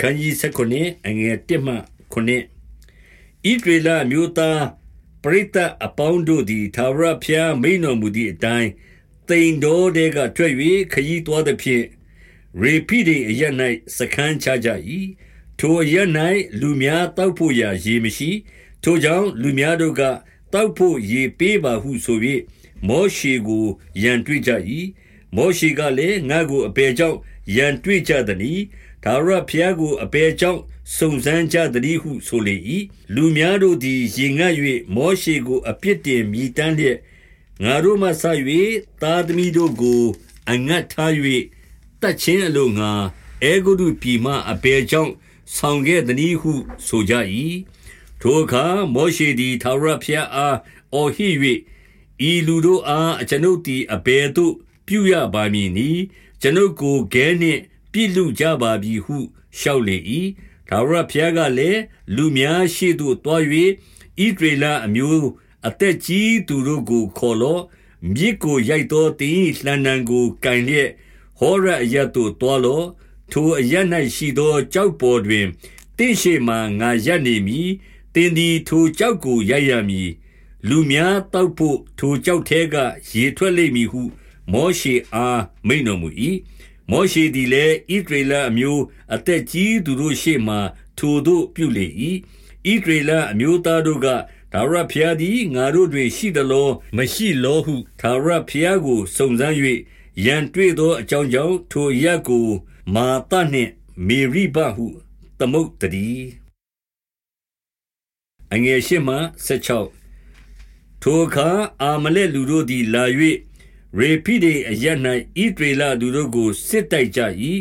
အခန်းကြီး19အငယ်1မှ9ဣဒေလမျိုးသားပရိသတ်အပေါင်းတို့သည်သာရဖျားမိန်တော်မူသည့်အတိုင်းတိန်တော်တဲကထွက်၍ခရီးသွားသည်ဖြင့်ရေဖိဒိအရ၌စခန်းချကြ၏ထိုအရ၌လူများတောက်ဖို့ရာရေမရှိ ထိုကြောင့်လူများတို့ကတောက်ဖို့ရေပေးပါဟုဆို၍မောရှေကိုရန်တွေ့ကြ၏မောရှေကလည်းငါကိုအပေကြောင့်ရန်တွေ့ကြသည်။ ထာဝရဘုရားကိုအဘယ်ကြောင့်စုံစမ်းကြသနည်းဟုဆိုလေ၏။လူများတို့သည်ရေငတ်၍မောရှေကို အပြစ်တင်မြည်တမ်းလျက်၊ငါတို့မှစ၍သားသမီးတို့ကို အငတ်ထား၍သတ်ခြင်းအလိုငှါအဲဂုတ္တုပြည်မှအဘယ်ကြောင့်ဆောင်ခဲ့သနည်းဟုဆိုကြ၏။ထိုအခါမောရှေသည်ထာဝရဘုရားအားအော်ဟစ်၍၊ဤလူတို့အားအကျွန်ုပ်သည်အဘယ်သို့ပြုရပါမည်နည်း။ကျွန်ုပ်ကိုခဲနှင့် ပြစ်လူကြပါပြီဟုလျှောက်လေ၏။ထာဝရဘုရားကလည်း၊လူများရှေ့သို့သွား၍ဣသရေလအမျိုးအသက်ကြီးသူတို့ကိုခေါ်လော့။မြစ်ကိုရိုက်သောသင်၏လှံတံကိုကိုင်လျက်ဟောရပ်အရပ်သို့သွားလော့။ထိုအရပ်၌ရှိသောကျောက်ပေါ်တွင်သင့်ရှေ့မှာငါရပ်နေမည်။သင်သည်ထိုကျောက်ကိုရိုက်ရမည်။လူများသောက်ဘို့ထိုကျောက်ထဲကရေထွက်လိမ့်မည်ဟု မောရှေအားမိန့်တော်မူ၏ မောရှေသည်လည်းဣသရေလအမျိုးအသက်ကြီးသူတို့ရှေ့မှာထိုသို့ပြုလေ၏ဣသရေလအမျိုးသားတို့ကဒါဝရဖျားသည်ငါတို့တွင်ရှိသလောမရှိလောဟုဒါဝရဖျားကိုစုံစမ်း၍ရန်တွေ့သောအကြောင်းကြောင့်ထိုရက်ကိုမာတနှင့်မေရိဘဟုသမုတ်တည်းအငယ်ရှိမှ16ထိုအခါအာမလက်လူတို့သည်လာ၍ ရေဖိဒိအရ၌ဣဒရေလလူတို့ကိုစစ်တိုက်ကြ၏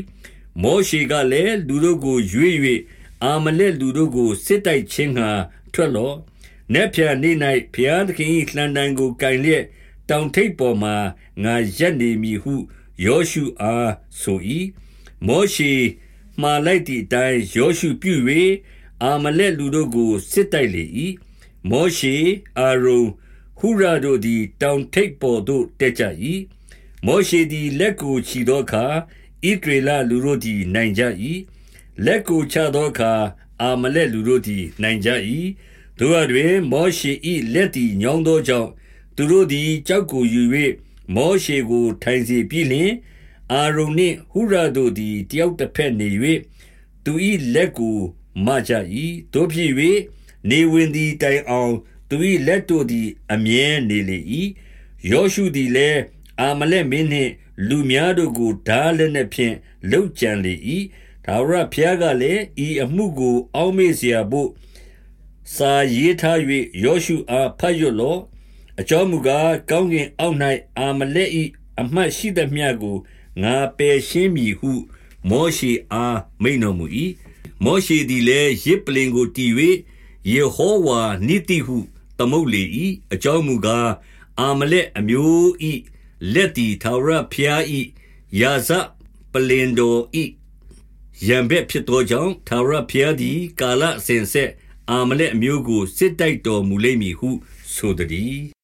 မောရှေကလည်းလူတို့ကိုရွေ့၍အာမလက်လူတို့ကိုစစ်တိုက်ခြင်းငှာထွက်လော့။နက်ဖြန်နေ့၌ဘုရားသခင်၏လှံတံကိုကင်လျက်တောင်ထိပ်ပေါ်မှငါရက်နေမည်ဟုယောရှုအားဆို၏မောရှေမှားလိုက်သည့်အတိုင်းယောရှုပြု၍အာမလက်လူတို့ကိုစစ်တိုက်လေ၏မောရှေအာရုန် ဟုရတို့သည် တောင်ထိပ်ပေါ်သို့ တက်ကြ၏မောရှေသည် လက်ကိုချီသောအခါဣဒရေလလူတို့သည် နိုင်ကြ၏လက်ကိုချသောအခါ အာမလက်လူတို့သည် နိုင်ကြ၏တို့အတွင် မောရှေ၏လက်သည် ညောင်းသောကြောင့် သူတို့သည်ကြောက်ကိုယူ၍မောရှေကို ထိုင်စီပြီးလျှင် အာရုန်နှင့် ဟုရတို့သည် တယောက်တစ်ဖက်နေ၍သူ၏လက်ကို မကြ၏တို့ဖြစ်၍နေဝင်သည်တိုင်အောင် သူ၏လက်တို့သည်အမြဲနေလေ၏ယောရှုသည်လည်းအာမလက်မင်းနှင့်လူများတို့ကိုဓာလက်နှင့်ဖြင့်လှုပ်ကြံလေ၏ဒါဝရဖျားကလည်းဤအမှုကို အောက်မေ့เสียဖို့စာရေးထား၍ယောရှုအားဖတ်ရလော့အကြောင်းမူကားကောင်းကင်အောက်၌အာမလက်၏အမှတ်ရှိသမျှကိုငါပယ်ရှင်းမည်ဟု မောရှေအားမိန်တော်မူ၏မောရှေသည်လည်းရစ်ပလင်ကိုတီ၍ယေဟောဝါနိတိဟု သမုတ်လေ၏အကြောင်းမူကားအာမလက်အမျိုး၏လက်တီထာဝရဖျား၏ယာဇပလင်တော်၏ရံဘက်ဖြစ်သောကြောင့်ထာဝရဘုရားသည် ကာလအစဉ်ဆက်အာမလက်အမျိုးကိုစစ်တိုက်တော်မူလိမ့်မည်ဟုဆိုသည်